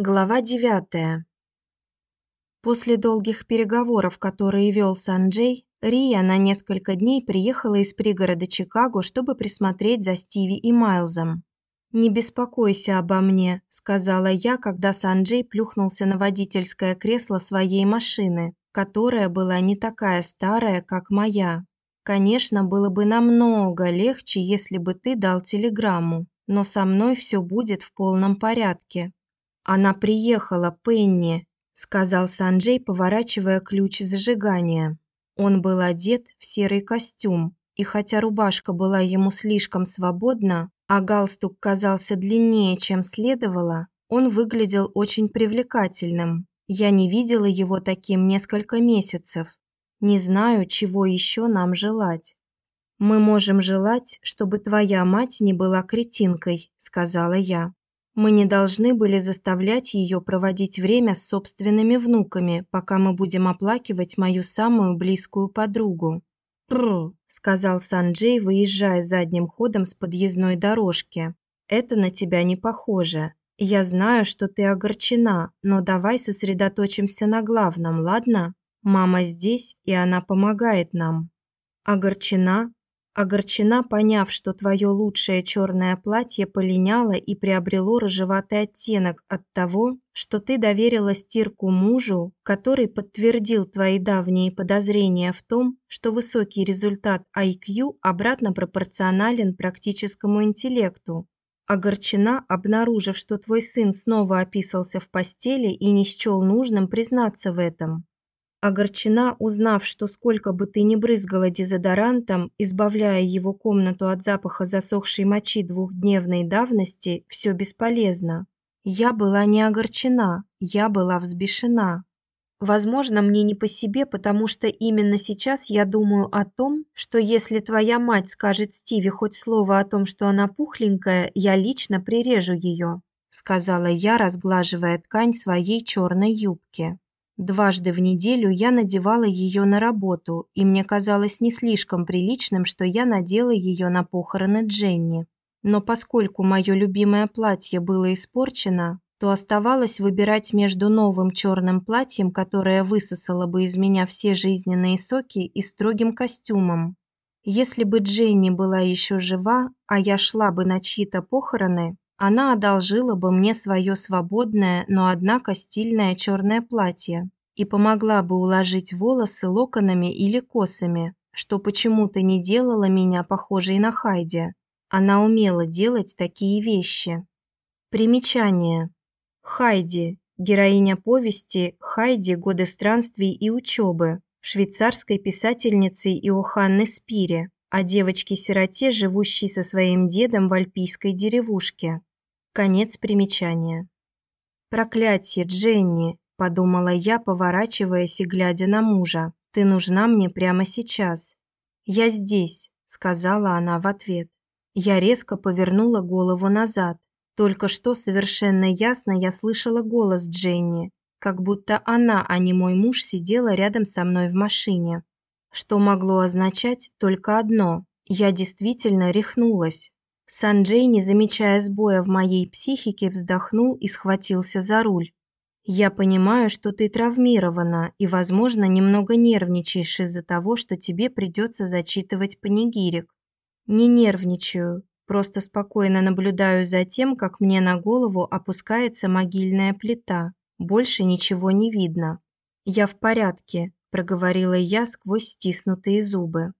Глава девятая. После долгих переговоров, которые вел Санджей, Рия на несколько дней приехала из пригорода Чикаго, чтобы присмотреть за Стиви и Майлзом. «Не беспокойся обо мне», – сказала я, когда Санджей плюхнулся на водительское кресло своей машины, которая была не такая старая, как моя. Конечно, было бы намного легче, если бы ты дал телеграмму, но со мной все будет в полном порядке. Она приехала, Пенни, сказал Санджей, поворачивая ключ зажигания. Он был одет в серый костюм, и хотя рубашка была ему слишком свободна, а галстук казался длиннее, чем следовало, он выглядел очень привлекательным. Я не видела его таким несколько месяцев. Не знаю, чего еще нам желать. Мы можем желать, чтобы твоя мать не была кретинкой, сказала я. Мы не должны были заставлять ее проводить время с собственными внуками, пока мы будем оплакивать мою самую близкую подругу. «Пр», – сказал Санджей, выезжая задним ходом с подъездной дорожки. «Это на тебя не похоже. Я знаю, что ты огорчена, но давай сосредоточимся на главном, ладно? Мама здесь, и она помогает нам». «Огорчена? Огорчена, поняв, что твое лучшее черное платье полиняло и приобрело рыжеватый оттенок от того, что ты доверила стирку мужу, который подтвердил твои давние подозрения в том, что высокий результат IQ обратно пропорционален практическому интеллекту. Огорчена, обнаружив, что твой сын снова описался в постели и не счел нужным признаться в этом. Огорчена, узнав, что сколько бы ты ни брызгала дезодорантом, избавляя его комнату от запаха засохшей мочи двухдневной давности, все бесполезно. Я была не огорчена, я была взбешена. Возможно, мне не по себе, потому что именно сейчас я думаю о том, что если твоя мать скажет Стиве хоть слово о том, что она пухленькая, я лично прирежу ее», сказала я, разглаживая ткань своей черной юбки. Дважды в неделю я надевала ее на работу, и мне казалось не слишком приличным, что я надела ее на похороны Дженни. Но поскольку мое любимое платье было испорчено, то оставалось выбирать между новым черным платьем, которое высосало бы из меня все жизненные соки, и строгим костюмом. Если бы Дженни была еще жива, а я шла бы на чьи-то похороны, она одолжила бы мне свое свободное, но однако стильное черное платье и помогла бы уложить волосы локонами или косами, что почему-то не делало меня похожей на Хайди. Она умела делать такие вещи. Примечание. Хайди героиня повести Хайди Годы странствий и учебы швейцарской писательницы Иоханны Спире о девочке-сироте, живущей со своим дедом в альпийской деревушке. Конец примечания. Проклятие, Дженни, подумала я, поворачиваясь и глядя на мужа. Ты нужна мне прямо сейчас. Я здесь, сказала она в ответ. Я резко повернула голову назад. Только что совершенно ясно я слышала голос Дженни, как будто она, а не мой муж, сидела рядом со мной в машине. Что могло означать только одно: я действительно рехнулась. Санджей, не замечая сбоя в моей психике, вздохнул и схватился за руль. Я понимаю, что ты травмирована и, возможно, немного нервничаешь из-за того, что тебе придется зачитывать панигирик. Не нервничаю, просто спокойно наблюдаю за тем, как мне на голову опускается могильная плита. Больше ничего не видно. Я в порядке, проговорила я сквозь стиснутые зубы.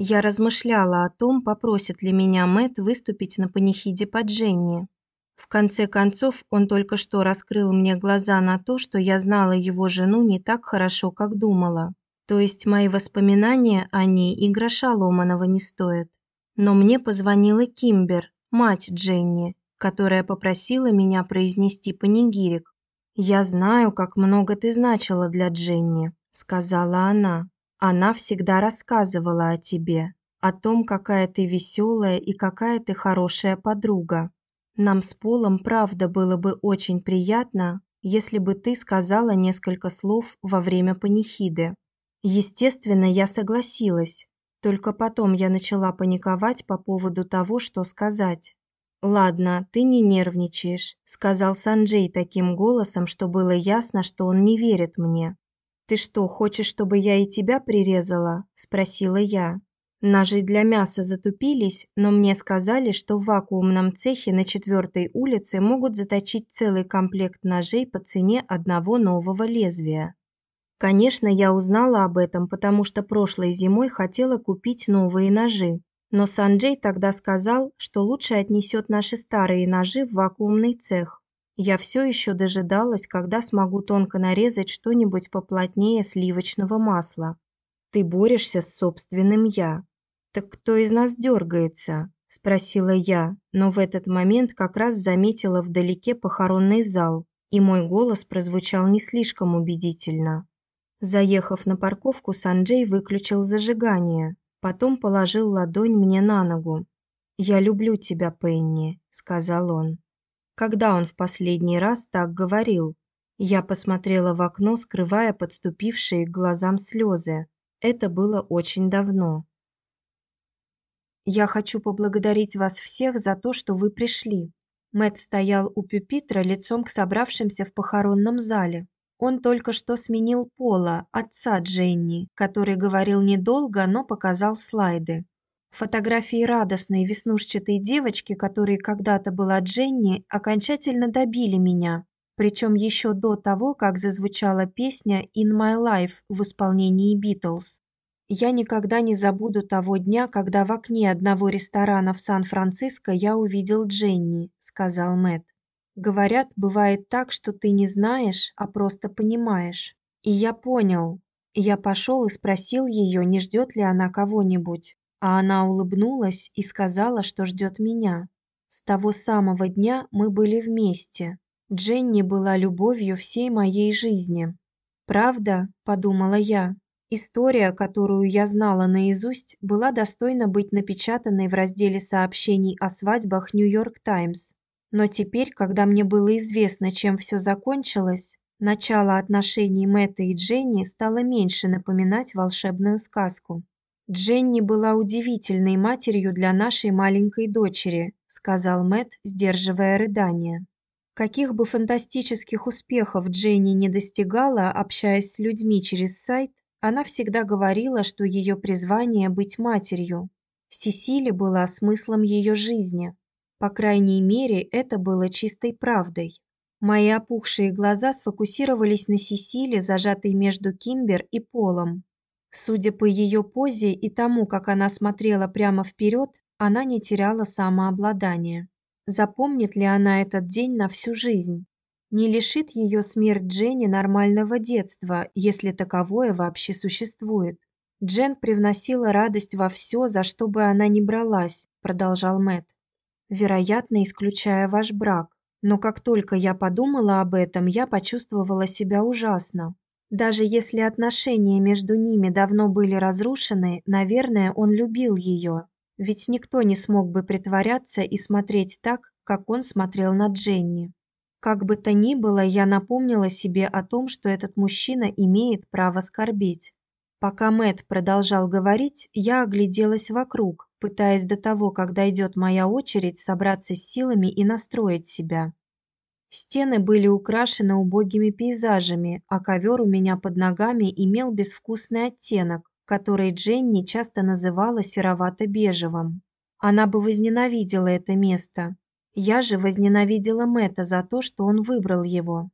Я размышляла о том, попросит ли меня Мэт выступить на панихиде по Дженни. В конце концов, он только что раскрыл мне глаза на то, что я знала его жену не так хорошо, как думала. То есть мои воспоминания о ней и гроша ломаного не стоят. Но мне позвонила Кимбер, мать Дженни, которая попросила меня произнести панигирик. «Я знаю, как много ты значила для Дженни», – сказала она. Она всегда рассказывала о тебе, о том, какая ты веселая и какая ты хорошая подруга. Нам с Полом правда было бы очень приятно, если бы ты сказала несколько слов во время панихиды. Естественно, я согласилась. Только потом я начала паниковать по поводу того, что сказать. Ладно, ты не нервничаешь, сказал Санджей таким голосом, что было ясно, что он не верит мне. Ты что, хочешь, чтобы я и тебя прирезала? спросила я. Ножи для мяса затупились, но мне сказали, что в вакуумном цехе на четвертой улице могут заточить целый комплект ножей по цене одного нового лезвия. Конечно, я узнала об этом, потому что прошлой зимой хотела купить новые ножи. Но Санджей тогда сказал, что лучше отнесет наши старые ножи в вакуумный цех. Я все еще дожидалась, когда смогу тонко нарезать что-нибудь поплотнее сливочного масла. Ты борешься с собственным я. Так кто из нас дергается? спросила я, но в этот момент как раз заметила вдалеке похоронный зал, и мой голос прозвучал не слишком убедительно. Заехав на парковку, Санджей выключил зажигание, Потом положил ладонь мне на ногу. "Я люблю тебя, Пенни", сказал он. Когда он в последний раз так говорил? Я посмотрела в окно, скрывая подступившие к глазам слезы. Это было очень давно. Я хочу поблагодарить вас всех за то, что вы пришли. Мэт стоял у пюпитра лицом к собравшимся в похоронном зале. Он только что сменил Пола, отца Дженни, который говорил недолго, но показал слайды. Фотографии радостной веснушчатой девочки, которой когда-то была Дженни, окончательно добили меня, причем еще до того, как зазвучала песня In My Life в исполнении Beatles. Я никогда не забуду того дня, когда в окне одного ресторана в Сан-Франциско я увидел Дженни, сказал Мэт. Говорят, бывает так, что ты не знаешь, а просто понимаешь. И я понял. Я пошел и спросил ее, не ждет ли она кого-нибудь, а она улыбнулась и сказала, что ждет меня. С того самого дня мы были вместе. Дженни была любовью всей моей жизни. Правда, подумала я. История, которую я знала наизусть, была достойна быть напечатанной в разделе сообщений о свадьбах Нью-Йорк Таймс. Но теперь, когда мне было известно, чем все закончилось, начало отношений Мэтта и Дженни стало меньше напоминать волшебную сказку. Дженни была удивительной матерью для нашей маленькой дочери, сказал Мэтт, сдерживая рыдания. Каких бы фантастических успехов Дженни не достигала, общаясь с людьми через сайт, она всегда говорила, что ее призвание быть матерью. Сесили была смыслом ее жизни. По крайней мере, это было чистой правдой. Мои опухшие глаза сфокусировались на Сесиле, зажатой между Кимбер и Полом. Судя по ее позе и тому, как она смотрела прямо вперед, она не теряла самообладания. Запомнит ли она этот день на всю жизнь? Не лишит ее смерть Дженни нормального детства, если таковое вообще существует. Джен привносила радость во все, за что бы она ни бралась, продолжал Мэт вероятно, исключая ваш брак. Но как только я подумала об этом, я почувствовала себя ужасно. Даже если отношения между ними давно были разрушены, наверное, он любил ее. Ведь никто не смог бы притворяться и смотреть так, как он смотрел на Дженни. Как бы то ни было, я напомнила себе о том, что этот мужчина имеет право скорбеть. Пока Мэт продолжал говорить, я огляделась вокруг, пытаясь до того, как дойдет моя очередь, собраться с силами и настроить себя. Стены были украшены убогими пейзажами, а ковер у меня под ногами имел безвкусный оттенок, который Дженни часто называла серовато-бежевым. Она бы возненавидела это место. Я же возненавидела Мэтта за то, что он выбрал его.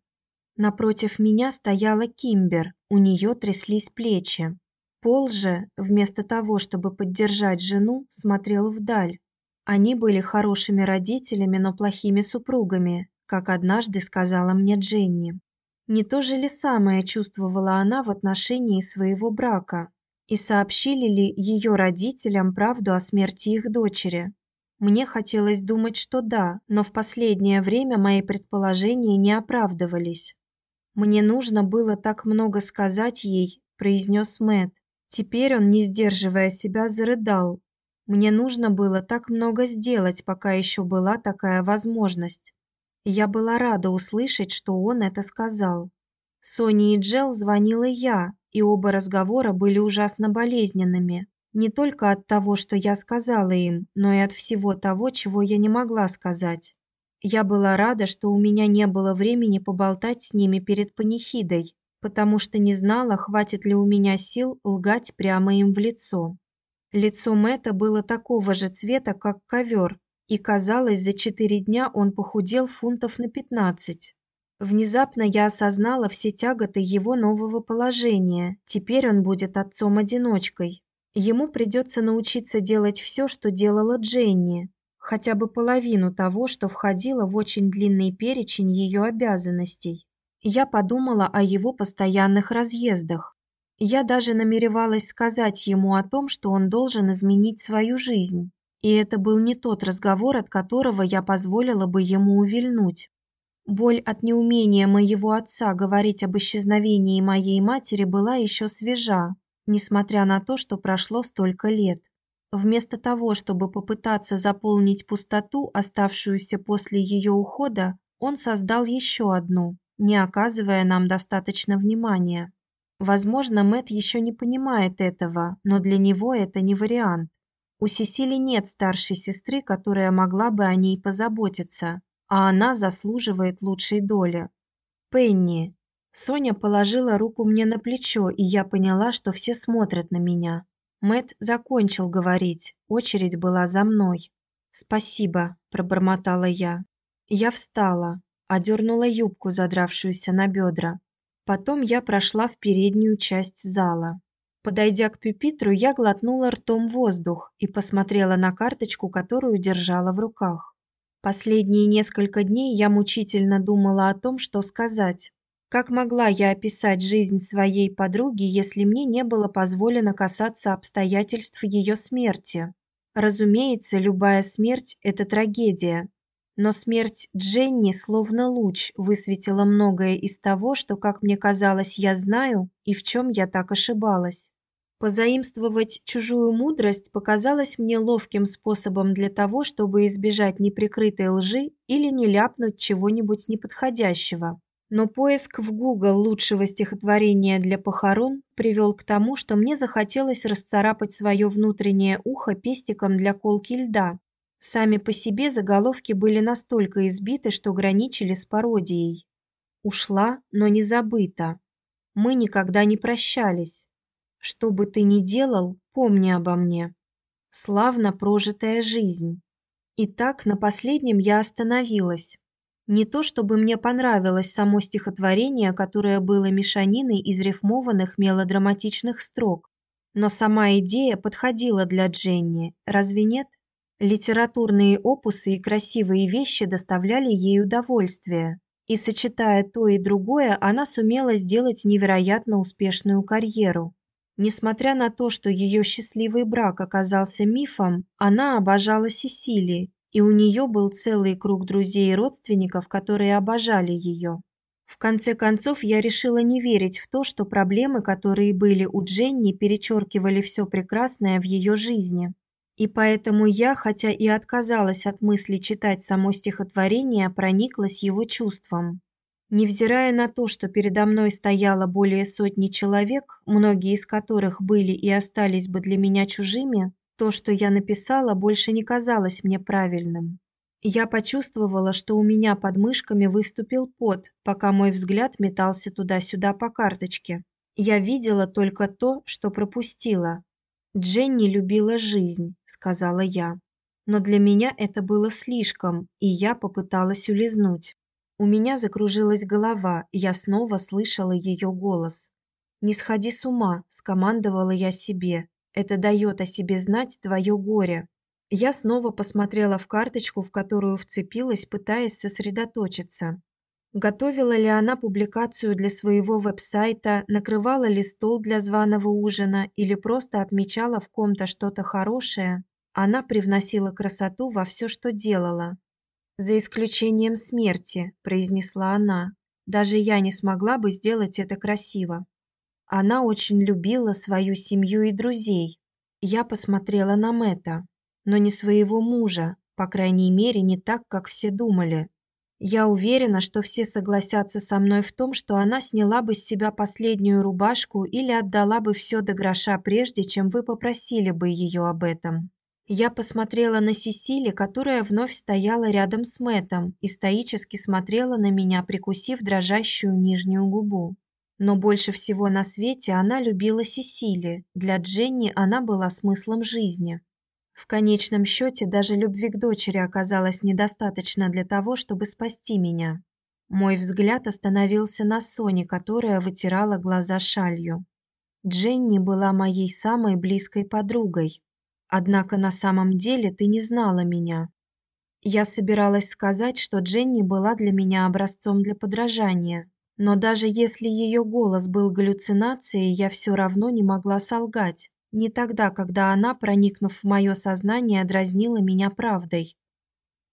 Напротив меня стояла Кимбер, у нее тряслись плечи. Пол же, вместо того, чтобы поддержать жену, смотрел вдаль. Они были хорошими родителями, но плохими супругами, как однажды сказала мне Дженни. Не то же ли самое чувствовала она в отношении своего брака? И сообщили ли ее родителям правду о смерти их дочери? Мне хотелось думать, что да, но в последнее время мои предположения не оправдывались. Мне нужно было так много сказать ей, произнес Мэт. Теперь он, не сдерживая себя, зарыдал. Мне нужно было так много сделать, пока еще была такая возможность. Я была рада услышать, что он это сказал. Сони и Джел звонила я, и оба разговора были ужасно болезненными. Не только от того, что я сказала им, но и от всего того, чего я не могла сказать. Я была рада, что у меня не было времени поболтать с ними перед панихидой, потому что не знала, хватит ли у меня сил лгать прямо им в лицо. Лицо Мэтта было такого же цвета, как ковер, и казалось, за четыре дня он похудел фунтов на пятнадцать. Внезапно я осознала все тяготы его нового положения. Теперь он будет отцом-одиночкой. Ему придется научиться делать все, что делала Дженни, хотя бы половину того, что входило в очень длинный перечень ее обязанностей. Я подумала о его постоянных разъездах. Я даже намеревалась сказать ему о том, что он должен изменить свою жизнь. И это был не тот разговор, от которого я позволила бы ему увильнуть. Боль от неумения моего отца говорить об исчезновении моей матери была еще свежа, несмотря на то, что прошло столько лет. Вместо того, чтобы попытаться заполнить пустоту, оставшуюся после ее ухода, он создал еще одну, не оказывая нам достаточно внимания. Возможно, Мэт еще не понимает этого, но для него это не вариант. У Сесили нет старшей сестры, которая могла бы о ней позаботиться, а она заслуживает лучшей доли. Пенни, Соня положила руку мне на плечо, и я поняла, что все смотрят на меня. Мэт закончил говорить. Очередь была за мной. "Спасибо", пробормотала я. Я встала, одернула юбку, задравшуюся на бедра. Потом я прошла в переднюю часть зала. Подойдя к пюпитру, я глотнула ртом воздух и посмотрела на карточку, которую держала в руках. Последние несколько дней я мучительно думала о том, что сказать. Как могла я описать жизнь своей подруги, если мне не было позволено касаться обстоятельств ее смерти? Разумеется, любая смерть это трагедия, но смерть Дженни словно луч высветила многое из того, что, как мне казалось, я знаю и в чем я так ошибалась. Позаимствовать чужую мудрость показалось мне ловким способом для того, чтобы избежать неприкрытой лжи или не ляпнуть чего-нибудь неподходящего. Но поиск в Google лучшего стихотворения для похорон привел к тому, что мне захотелось расцарапать свое внутреннее ухо пестиком для колки льда. Сами по себе заголовки были настолько избиты, что граничили с пародией. Ушла, но не забыта. Мы никогда не прощались. Что бы ты ни делал, помни обо мне. Славно прожитая жизнь. И так на последнем я остановилась. Не то чтобы мне понравилось само стихотворение, которое было мешаниной из рифмованных мелодраматичных строк, но сама идея подходила для Дженни. Разве нет? Литературные опусы и красивые вещи доставляли ей удовольствие, и сочетая то и другое, она сумела сделать невероятно успешную карьеру. Несмотря на то, что ее счастливый брак оказался мифом, она обожала Сесили и у нее был целый круг друзей и родственников, которые обожали ее. В конце концов, я решила не верить в то, что проблемы, которые были у Дженни, перечеркивали все прекрасное в ее жизни. И поэтому я, хотя и отказалась от мысли читать само стихотворение, прониклась его чувством. Невзирая на то, что передо мной стояло более сотни человек, многие из которых были и остались бы для меня чужими, то, что я написала, больше не казалось мне правильным. Я почувствовала, что у меня под мышками выступил пот, пока мой взгляд метался туда-сюда по карточке. Я видела только то, что пропустила. Дженни любила жизнь, сказала я. Но для меня это было слишком, и я попыталась улизнуть. У меня закружилась голова, и я снова слышала ее голос. Не сходи с ума, скомандовала я себе. Это дает о себе знать твое горе. Я снова посмотрела в карточку, в которую вцепилась, пытаясь сосредоточиться. Готовила ли она публикацию для своего веб-сайта, накрывала ли стол для званого ужина или просто отмечала в ком-то что-то хорошее, она привносила красоту во все, что делала. За исключением смерти, произнесла она. Даже я не смогла бы сделать это красиво. Она очень любила свою семью и друзей. Я посмотрела на Мэта, но не своего мужа, по крайней мере, не так, как все думали. Я уверена, что все согласятся со мной в том, что она сняла бы с себя последнюю рубашку или отдала бы все до гроша прежде, чем вы попросили бы ее об этом. Я посмотрела на Сесили, которая вновь стояла рядом с Мэтом и стоически смотрела на меня, прикусив дрожащую нижнюю губу. Но больше всего на свете она любила Сесили. Для Дженни она была смыслом жизни. В конечном счете даже любви к дочери оказалось недостаточно для того, чтобы спасти меня. Мой взгляд остановился на Соне, которая вытирала глаза шалью. Дженни была моей самой близкой подругой. Однако на самом деле ты не знала меня. Я собиралась сказать, что Дженни была для меня образцом для подражания, но даже если ее голос был галлюцинацией, я все равно не могла солгать. Не тогда, когда она, проникнув в мое сознание, дразнила меня правдой.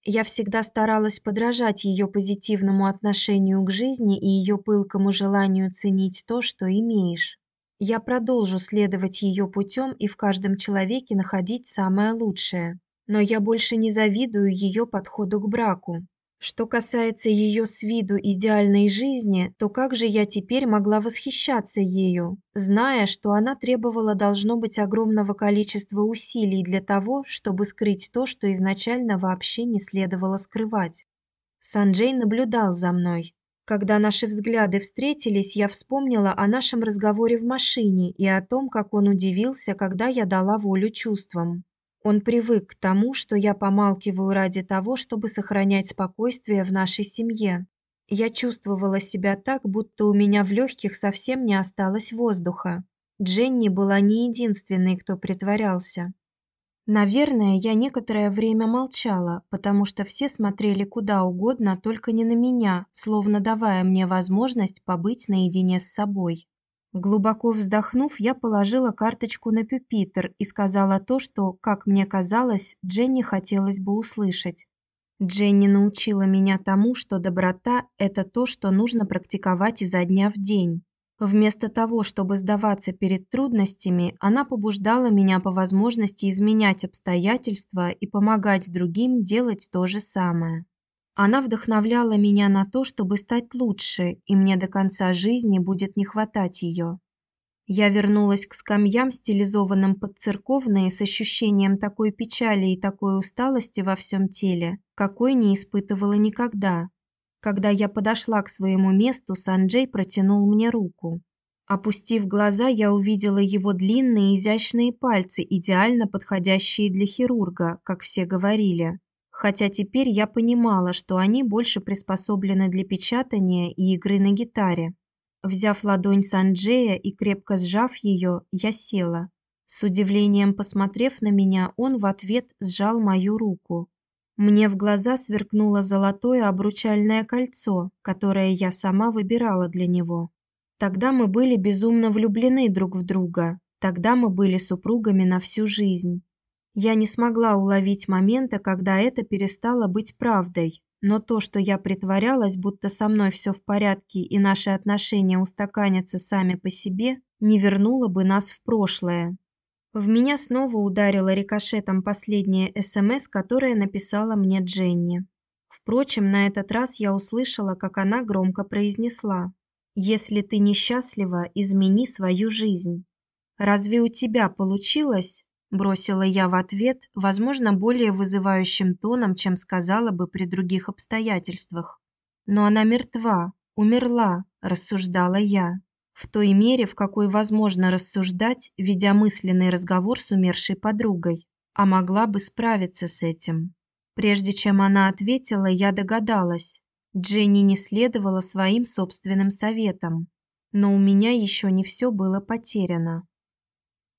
Я всегда старалась подражать ее позитивному отношению к жизни и ее пылкому желанию ценить то, что имеешь. Я продолжу следовать ее путем и в каждом человеке находить самое лучшее. Но я больше не завидую ее подходу к браку. Что касается ее с виду идеальной жизни, то как же я теперь могла восхищаться ею, зная, что она требовала должно быть огромного количества усилий для того, чтобы скрыть то, что изначально вообще не следовало скрывать. Санджей наблюдал за мной. Когда наши взгляды встретились, я вспомнила о нашем разговоре в машине и о том, как он удивился, когда я дала волю чувствам. Он привык к тому, что я помалкиваю ради того, чтобы сохранять спокойствие в нашей семье. Я чувствовала себя так, будто у меня в легких совсем не осталось воздуха. Дженни была не единственной, кто притворялся. Наверное, я некоторое время молчала, потому что все смотрели куда угодно, только не на меня, словно давая мне возможность побыть наедине с собой. Глубоко вздохнув, я положила карточку на пюпитр и сказала то, что, как мне казалось, Дженни хотелось бы услышать. Дженни научила меня тому, что доброта это то, что нужно практиковать изо дня в день. Вместо того, чтобы сдаваться перед трудностями, она побуждала меня по возможности изменять обстоятельства и помогать другим делать то же самое. Она вдохновляла меня на то, чтобы стать лучше, и мне до конца жизни будет не хватать ее. Я вернулась к скамьям, стилизованным под церковные, с ощущением такой печали и такой усталости во всем теле, какой не испытывала никогда. Когда я подошла к своему месту, Санджей протянул мне руку. Опустив глаза, я увидела его длинные изящные пальцы, идеально подходящие для хирурга, как все говорили хотя теперь я понимала, что они больше приспособлены для печатания и игры на гитаре. Взяв ладонь Санджея и крепко сжав ее, я села. С удивлением посмотрев на меня, он в ответ сжал мою руку. Мне в глаза сверкнуло золотое обручальное кольцо, которое я сама выбирала для него. Тогда мы были безумно влюблены друг в друга. Тогда мы были супругами на всю жизнь. Я не смогла уловить момента, когда это перестало быть правдой, но то, что я притворялась, будто со мной все в порядке и наши отношения устаканятся сами по себе, не вернуло бы нас в прошлое. В меня снова ударило рикошетом последняя СМС, которое написала мне Дженни. Впрочем, на этот раз я услышала, как она громко произнесла: "Если ты несчастлива, измени свою жизнь". Разве у тебя получилось? бросила я в ответ, возможно, более вызывающим тоном, чем сказала бы при других обстоятельствах. Но она мертва, умерла, рассуждала я, в той мере, в какой возможно рассуждать, ведя мысленный разговор с умершей подругой, а могла бы справиться с этим. Прежде чем она ответила, я догадалась. Дженни не следовала своим собственным советам, но у меня еще не все было потеряно.